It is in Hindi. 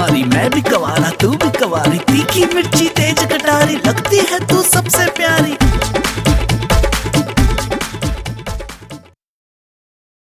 हमारी मैं भी कवारा, तू भी कवारी, तीखी मिर्ची तेज कटारी, लगती है तू सबसे प्यारी।